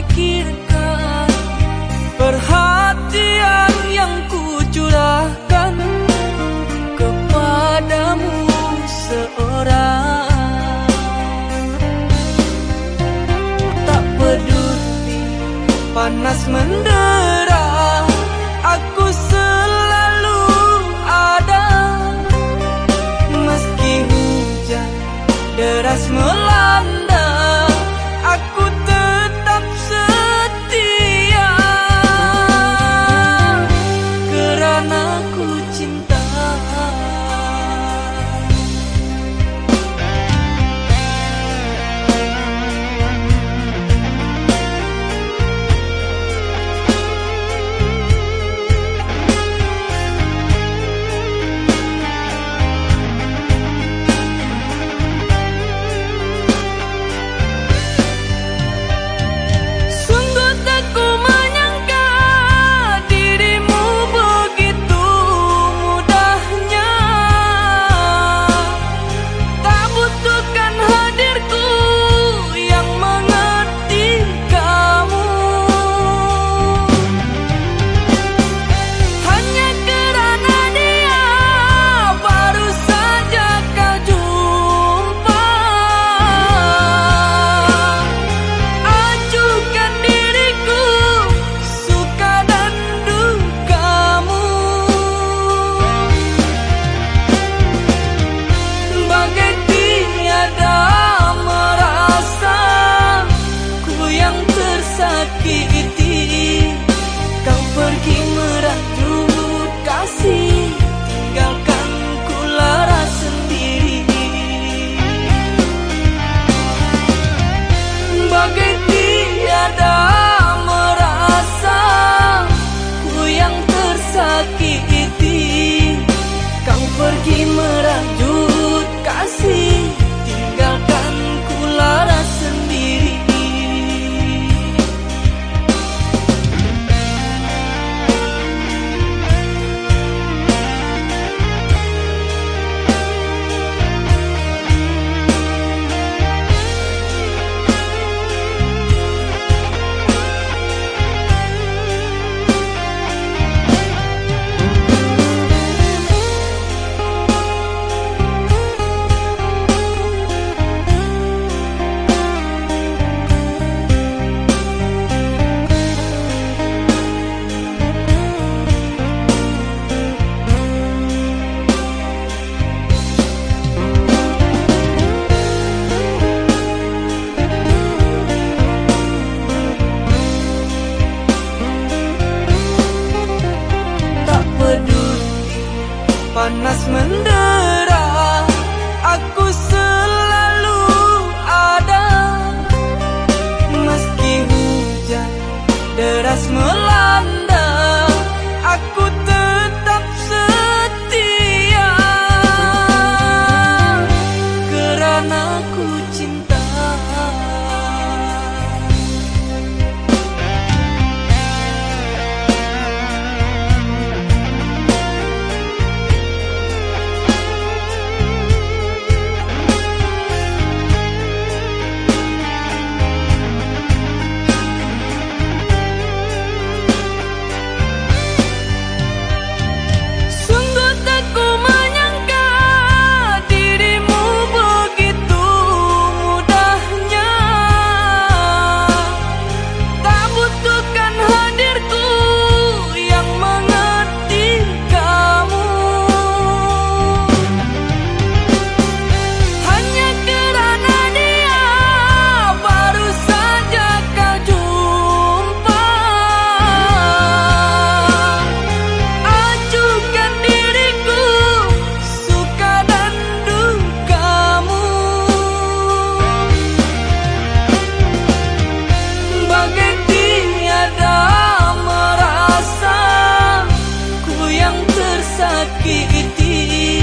pikirkan Perhatian yang ku curahkan Kepadamu seorang. Tak peduli panas mendera Aku selalu ada. Meski hujan deras melanda sakiti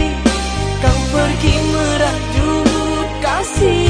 Kau pergi merajut kasih.